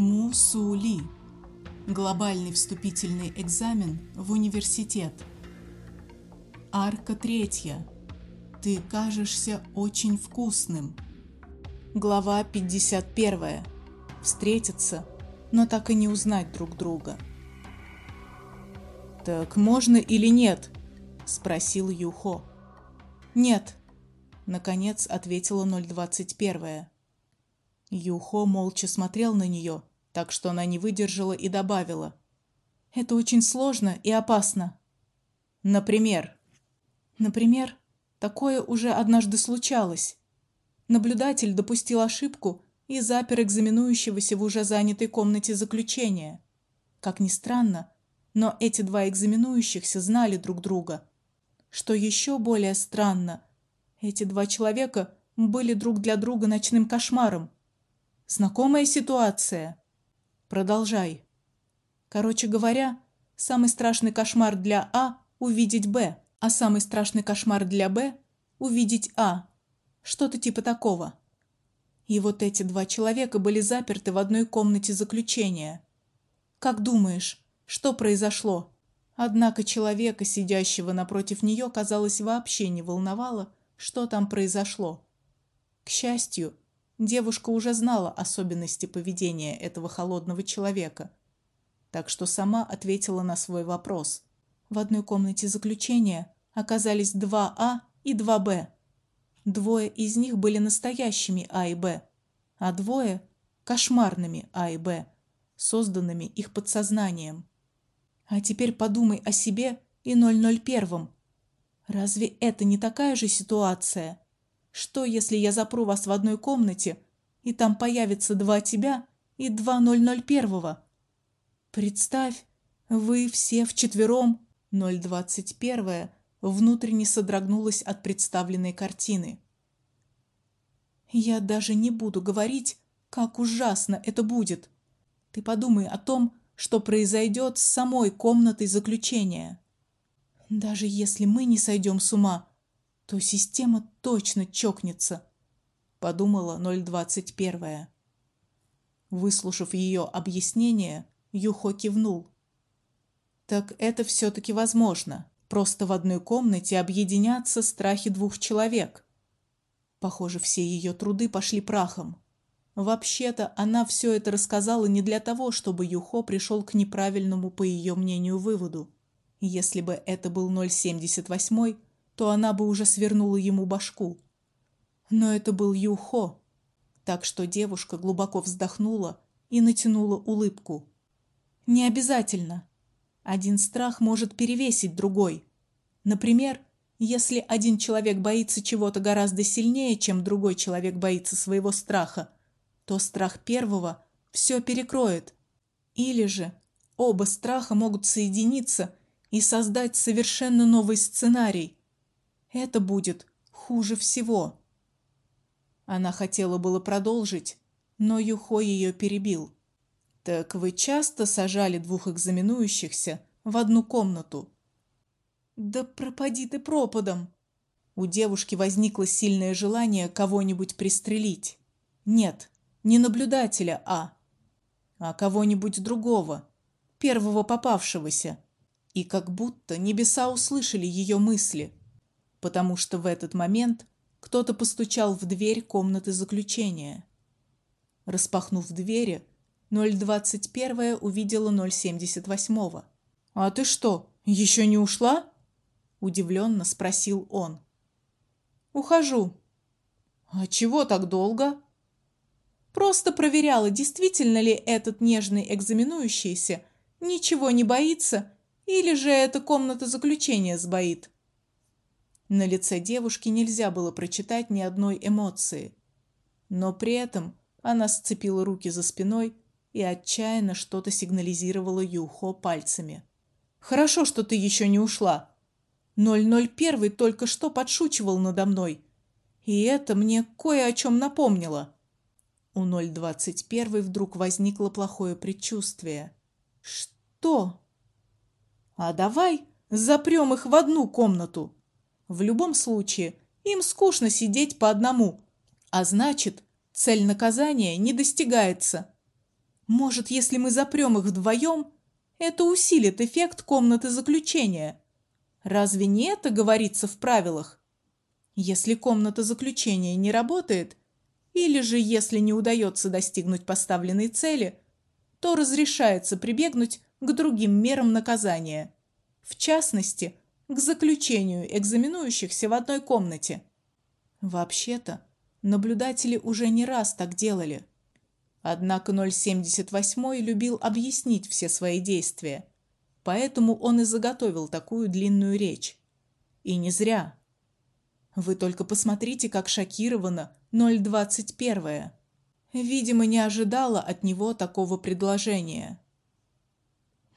Мусули. Глобальный вступительный экзамен в университет. Арка третья. Ты кажешься очень вкусным. Глава 51. Встретиться, но так и не узнать друг друга. Так можно или нет? спросил Юхо. Нет, наконец ответила 021. Юхо молча смотрел на нее, так что она не выдержала и добавила: "Это очень сложно и опасно". Например, например, такое уже однажды случалось. Наблюдатель допустил ошибку и запер экзаменующегося в уже занятой комнате заключения. Как ни странно, но эти два экзаменующихся знали друг друга. Что еще более странно, эти два человека были друг для друга ночным кошмаром. Знакомая ситуация. Продолжай. Короче говоря, самый страшный кошмар для А увидеть Б, а самый страшный кошмар для Б увидеть А. Что-то типа такого. И вот эти два человека были заперты в одной комнате заключения. Как думаешь, что произошло? Однако человека, сидящего напротив нее, казалось, вообще не волновало, что там произошло. К счастью, Девушка уже знала особенности поведения этого холодного человека, так что сама ответила на свой вопрос. В одной комнате заключения оказались два А и два Б. Двое из них были настоящими А и Б, а двое кошмарными А и Б, созданными их подсознанием. А теперь подумай о себе и 001. Разве это не такая же ситуация? Что, если я запру вас в одной комнате, и там появится два тебя и два 001? Представь, вы все вчетвером 021 внутренне содрогнулась от представленной картины. Я даже не буду говорить, как ужасно это будет. Ты подумай о том, что произойдет с самой комнатой заключения. Даже если мы не сойдем с ума, то система точно чокнется, подумала 021. Выслушав ее объяснение, Юхо кивнул. Так это все таки возможно. Просто в одной комнате объединятся страхи двух человек. Похоже, все ее труды пошли прахом. Вообще-то она все это рассказала не для того, чтобы Юхо пришел к неправильному, по ее мнению, выводу. Если бы это был 078, то она бы уже свернула ему башку. Но это был Юхо, так что девушка глубоко вздохнула и натянула улыбку. Не обязательно. Один страх может перевесить другой. Например, если один человек боится чего-то гораздо сильнее, чем другой человек боится своего страха, то страх первого все перекроет. Или же оба страха могут соединиться и создать совершенно новый сценарий, это будет хуже всего. Она хотела было продолжить, но Юхо ее перебил. Так вы часто сажали двух экзаменующихся в одну комнату? Да пропади ты пропадом. У девушки возникло сильное желание кого-нибудь пристрелить. Нет, не наблюдателя, а а кого-нибудь другого, первого попавшегося. И как будто небеса услышали ее мысли потому что в этот момент кто-то постучал в дверь комнаты заключения. Распахнув двери, 021 увидела 078. А ты что, еще не ушла? удивленно спросил он. Ухожу. А чего так долго? Просто проверяла, действительно ли этот нежный экзаменующийся ничего не боится или же эта комната заключения сбоит. На лице девушки нельзя было прочитать ни одной эмоции, но при этом она сцепила руки за спиной и отчаянно что-то сигнализировала Юхо пальцами. Хорошо, что ты еще не ушла. 001 только что подшучивал надо мной, и это мне кое о чем напомнило. У 021 вдруг возникло плохое предчувствие. Что? А давай запрем их в одну комнату. В любом случае, им скучно сидеть по одному, а значит, цель наказания не достигается. Может, если мы запрем их вдвоем, это усилит эффект комнаты заключения. Разве не это говорится в правилах? Если комната заключения не работает, или же если не удается достигнуть поставленной цели, то разрешается прибегнуть к другим мерам наказания. В частности, к заключению экзаменующихся в одной комнате. Вообще-то, наблюдатели уже не раз так делали. Однако 078 любил объяснить все свои действия, поэтому он и заготовил такую длинную речь. И не зря. Вы только посмотрите, как шокирована 021. Видимо, не ожидала от него такого предложения.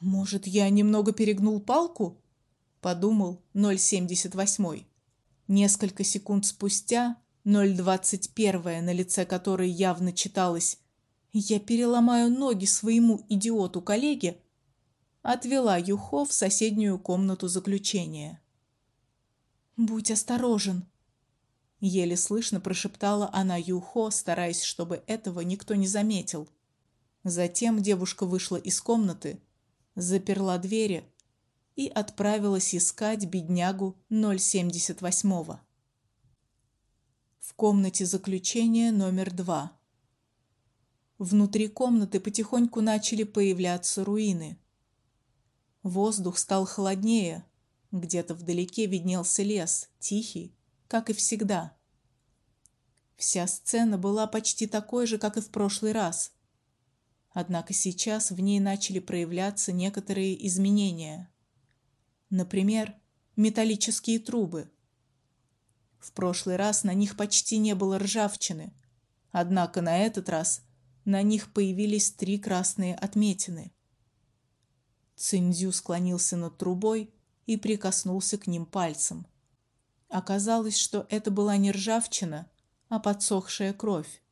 Может, я немного перегнул палку? Подумал 078. Несколько секунд спустя 021, на лице которой явно читалось: "Я переломаю ноги своему идиоту-коллеге", отвела Юхо в соседнюю комнату заключения. "Будь осторожен", еле слышно прошептала она Юхо, стараясь, чтобы этого никто не заметил. Затем девушка вышла из комнаты, заперла двери и отправилась искать беднягу 078. В комнате заключения номер два. Внутри комнаты потихоньку начали появляться руины. Воздух стал холоднее, где-то вдалеке виднелся лес, тихий, как и всегда. Вся сцена была почти такой же, как и в прошлый раз. Однако сейчас в ней начали проявляться некоторые изменения. Например, металлические трубы. В прошлый раз на них почти не было ржавчины, однако на этот раз на них появились три красные отметины. Циндзю склонился над трубой и прикоснулся к ним пальцем. Оказалось, что это была не ржавчина, а подсохшая кровь.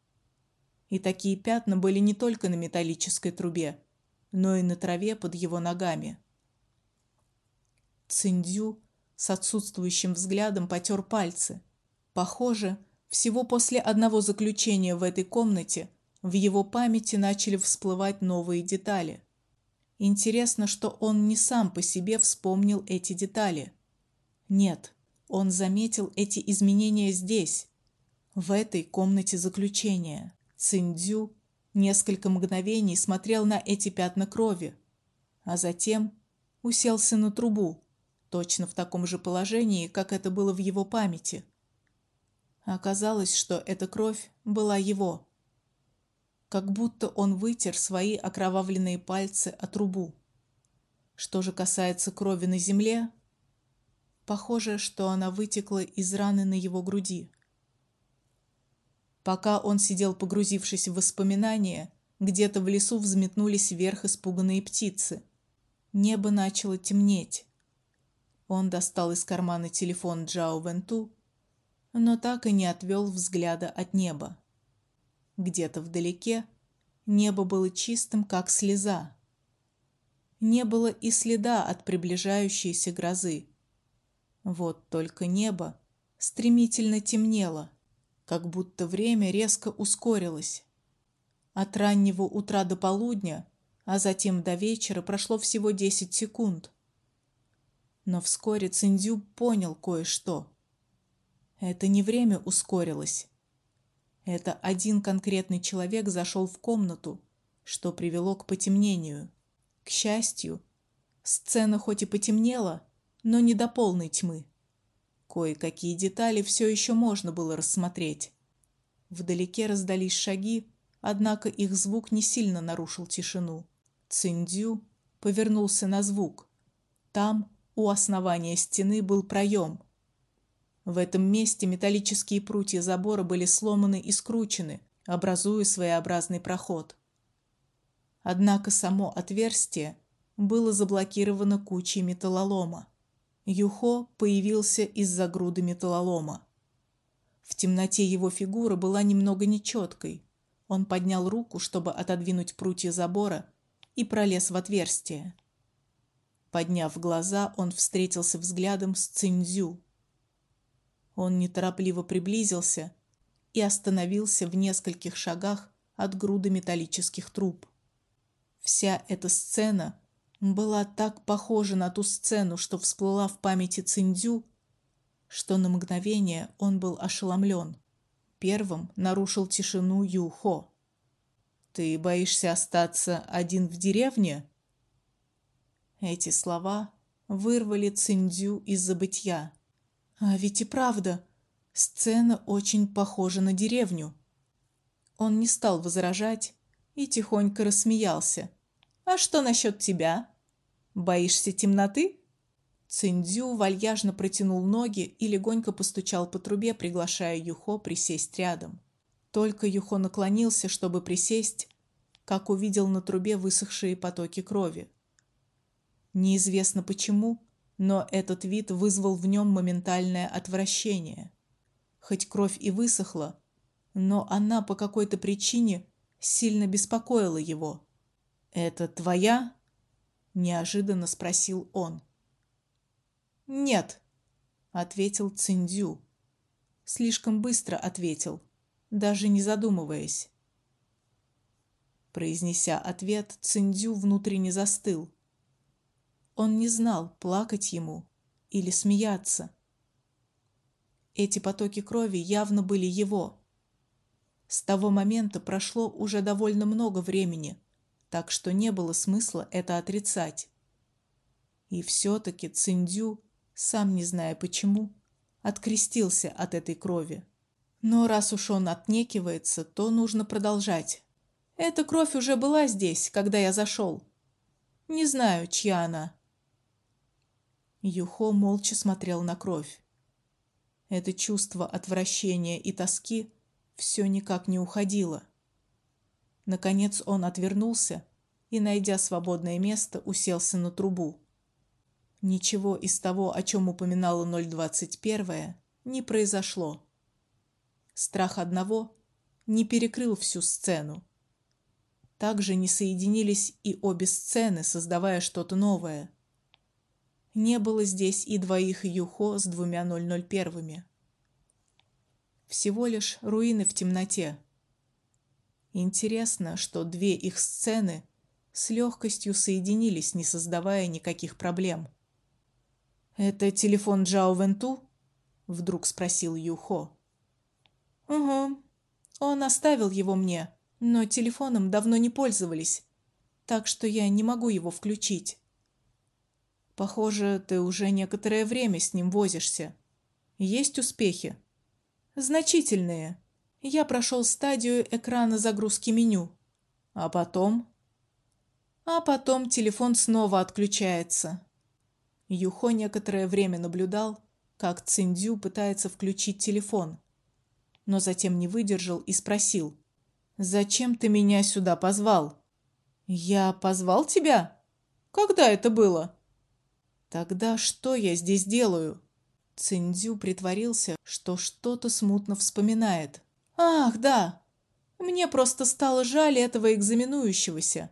И такие пятна были не только на металлической трубе, но и на траве под его ногами. Циндю с отсутствующим взглядом потер пальцы. Похоже, всего после одного заключения в этой комнате в его памяти начали всплывать новые детали. Интересно, что он не сам по себе вспомнил эти детали. Нет, он заметил эти изменения здесь, в этой комнате заключения. Циндю несколько мгновений смотрел на эти пятна крови, а затем уселся на трубу, точно в таком же положении, как это было в его памяти. Оказалось, что эта кровь была его. Как будто он вытер свои окровавленные пальцы о трубу. Что же касается крови на земле, похоже, что она вытекла из раны на его груди. Пока он сидел, погрузившись в воспоминания, где-то в лесу взметнулись вверх испуганные птицы. Небо начало темнеть. Он достал из кармана телефон Джао Венту, но так и не отвел взгляда от неба. Где-то вдалеке небо было чистым, как слеза. Не было и следа от приближающейся грозы. Вот только небо стремительно темнело, как будто время резко ускорилось. От раннего утра до полудня, а затем до вечера прошло всего десять секунд. Но вскоре Циндю понял кое-что. Это не время ускорилось. Это один конкретный человек зашел в комнату, что привело к потемнению. К счастью, сцена хоть и потемнела, но не до полной тьмы. Кое-какие детали все еще можно было рассмотреть. Вдалеке раздались шаги, однако их звук не сильно нарушил тишину. Циндю повернулся на звук. Там у основания стены был проем. В этом месте металлические прутья забора были сломаны и скручены, образуя своеобразный проход. Однако само отверстие было заблокировано кучей металлолома. Юхо появился из-за груды металлолома. В темноте его фигура была немного нечеткой. Он поднял руку, чтобы отодвинуть прутья забора, и пролез в отверстие. Подняв глаза, он встретился взглядом с Цинзю. Он неторопливо приблизился и остановился в нескольких шагах от груды металлических труб. Вся эта сцена была так похожа на ту сцену, что всплыла в памяти Циндзю, что на мгновение он был ошеломлен. Первым нарушил тишину Юхо. Ты боишься остаться один в деревне? Эти слова вырвали Циндзю из забытья. А ведь и правда, сцена очень похожа на деревню. Он не стал возражать и тихонько рассмеялся. А что насчет тебя? Боишься темноты? Циндзю вальяжно протянул ноги и легонько постучал по трубе, приглашая Юхо присесть рядом. Только Юхо наклонился, чтобы присесть, как увидел на трубе высохшие потоки крови. Неизвестно почему, но этот вид вызвал в нем моментальное отвращение. Хоть кровь и высохла, но она по какой-то причине сильно беспокоила его. "Это твоя?" неожиданно спросил он. "Нет", ответил Циндю. Слишком быстро ответил, даже не задумываясь. Произнеся ответ, Циндю внутренне застыл. Он не знал, плакать ему или смеяться. Эти потоки крови явно были его. С того момента прошло уже довольно много времени, так что не было смысла это отрицать. И все таки Циндю, сам не зная почему, открестился от этой крови. Но раз уж он отнекивается, то нужно продолжать. Эта кровь уже была здесь, когда я зашел. Не знаю, чья она. Юхо молча смотрел на кровь. Это чувство отвращения и тоски все никак не уходило. Наконец он отвернулся и, найдя свободное место, уселся на трубу. Ничего из того, о чем упоминала 021, не произошло. Страх одного не перекрыл всю сцену. Также не соединились и обе сцены, создавая что-то новое. Не было здесь и двоих Юхо с двумя 001-ми. Всего лишь руины в темноте. Интересно, что две их сцены с легкостью соединились, не создавая никаких проблем. Это телефон Джао Венту? вдруг спросил Юхо. Угу. Он оставил его мне, но телефоном давно не пользовались, так что я не могу его включить. Похоже, ты уже некоторое время с ним возишься. Есть успехи? Значительные. Я прошел стадию экрана загрузки меню. А потом? А потом телефон снова отключается. Юхо некоторое время наблюдал, как Циндю пытается включить телефон, но затем не выдержал и спросил: "Зачем ты меня сюда позвал?" "Я позвал тебя? Когда это было?" Тогда что я здесь делаю? Циндзю притворился, что что-то смутно вспоминает. Ах, да. Мне просто стало жаль этого экзаменующегося.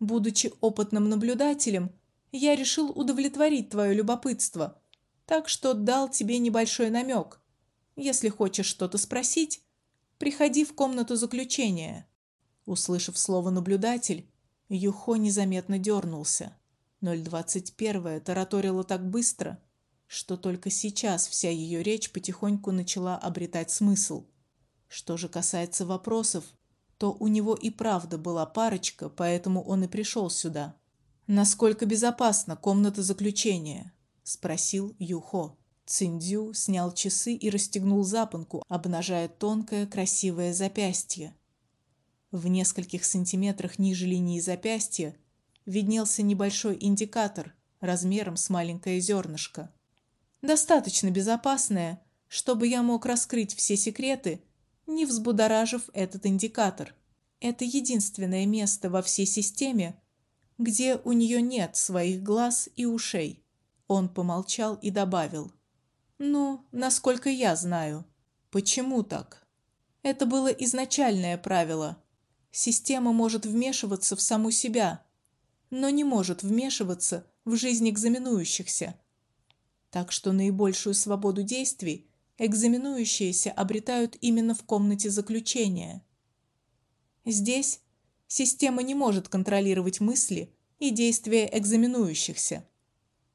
Будучи опытным наблюдателем, я решил удовлетворить твое любопытство, так что дал тебе небольшой намек. Если хочешь что-то спросить, приходи в комнату заключения. Услышав слово наблюдатель, Юхо незаметно дернулся. 021 тараторила так быстро, что только сейчас вся ее речь потихоньку начала обретать смысл. Что же касается вопросов, то у него и правда была парочка, поэтому он и пришел сюда. Насколько безопасна комната заключения? спросил Юхо. Циндю снял часы и расстегнул запонку, обнажая тонкое красивое запястье. В нескольких сантиметрах ниже линии запястья виднелся небольшой индикатор размером с маленькое зернышко. Достаточно безопасное, чтобы я мог раскрыть все секреты, не взбудоражив этот индикатор. Это единственное место во всей системе, где у нее нет своих глаз и ушей. Он помолчал и добавил: "Ну, насколько я знаю. Почему так? Это было изначальное правило. Система может вмешиваться в саму себя, но не может вмешиваться в жизнь экзаменующихся. Так что наибольшую свободу действий экзаменующиеся обретают именно в комнате заключения. Здесь Система не может контролировать мысли и действия экзаменующихся.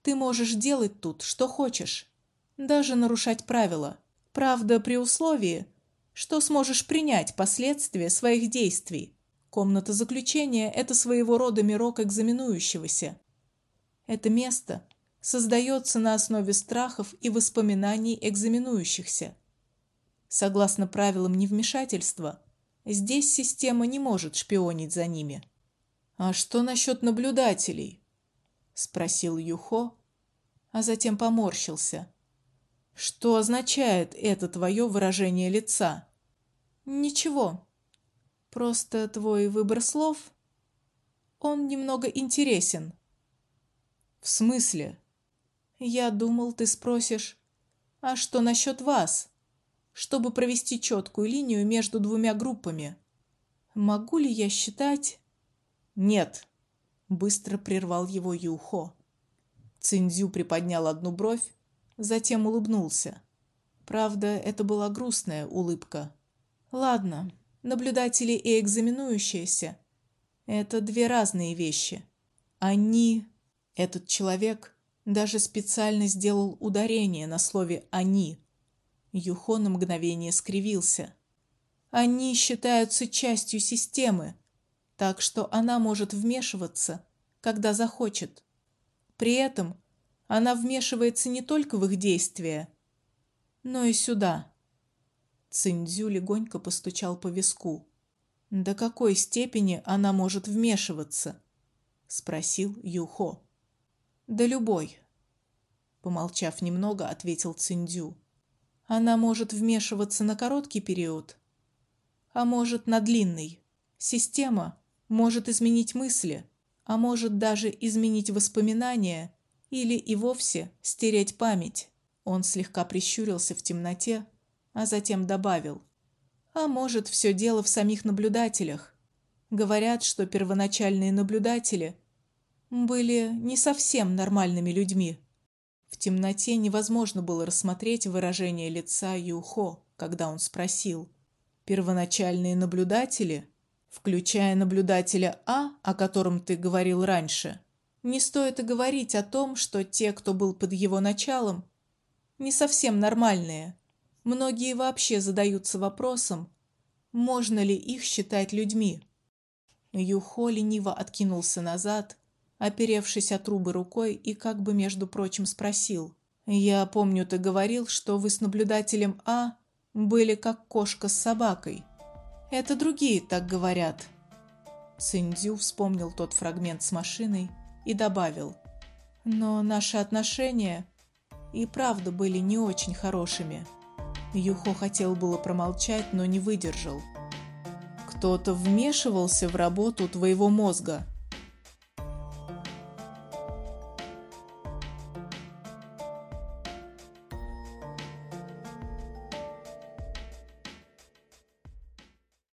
Ты можешь делать тут, что хочешь, даже нарушать правила. Правда, при условии, что сможешь принять последствия своих действий. Комната заключения – это своего рода мирок экзаменующегося. Это место создается на основе страхов и воспоминаний экзаменующихся. Согласно правилам невмешательства, здесь система не может шпионить за ними. А что насчет наблюдателей? спросил Юхо, а затем поморщился. Что означает это твое выражение лица? Ничего. Просто твой выбор слов он немного интересен. В смысле? Я думал, ты спросишь: "А что насчет вас?" чтобы провести четкую линию между двумя группами. Могу ли я считать? Нет, быстро прервал его Юхо. Циндзю приподнял одну бровь, затем улыбнулся. Правда, это была грустная улыбка. Ладно, наблюдатели и экзаменующиеся это две разные вещи. Они этот человек даже специально сделал ударение на слове они. Юхо на мгновение скривился. Они считаются частью системы, так что она может вмешиваться, когда захочет. При этом она вмешивается не только в их действия, но и сюда. Циндзю легонько постучал по виску. До какой степени она может вмешиваться? спросил Юхо. До любой. Помолчав немного, ответил Циндзю. Она может вмешиваться на короткий период, а может на длинный. Система может изменить мысли, а может даже изменить воспоминания или и вовсе стереть память. Он слегка прищурился в темноте, а затем добавил: "А может, все дело в самих наблюдателях. Говорят, что первоначальные наблюдатели были не совсем нормальными людьми. В темноте невозможно было рассмотреть выражение лица Юхо, когда он спросил: "Первоначальные наблюдатели, включая наблюдателя А, о котором ты говорил раньше, не стоит и говорить о том, что те, кто был под его началом, не совсем нормальные. Многие вообще задаются вопросом, можно ли их считать людьми?" Юхо лениво откинулся назад оперевшись о трубы рукой и как бы между прочим спросил: "Я помню, ты говорил, что вы с наблюдателем А были как кошка с собакой. Это другие так говорят". Циндзю вспомнил тот фрагмент с машиной и добавил: "Но наши отношения и правда были не очень хорошими". Юхо хотел было промолчать, но не выдержал. Кто-то вмешивался в работу твоего мозга,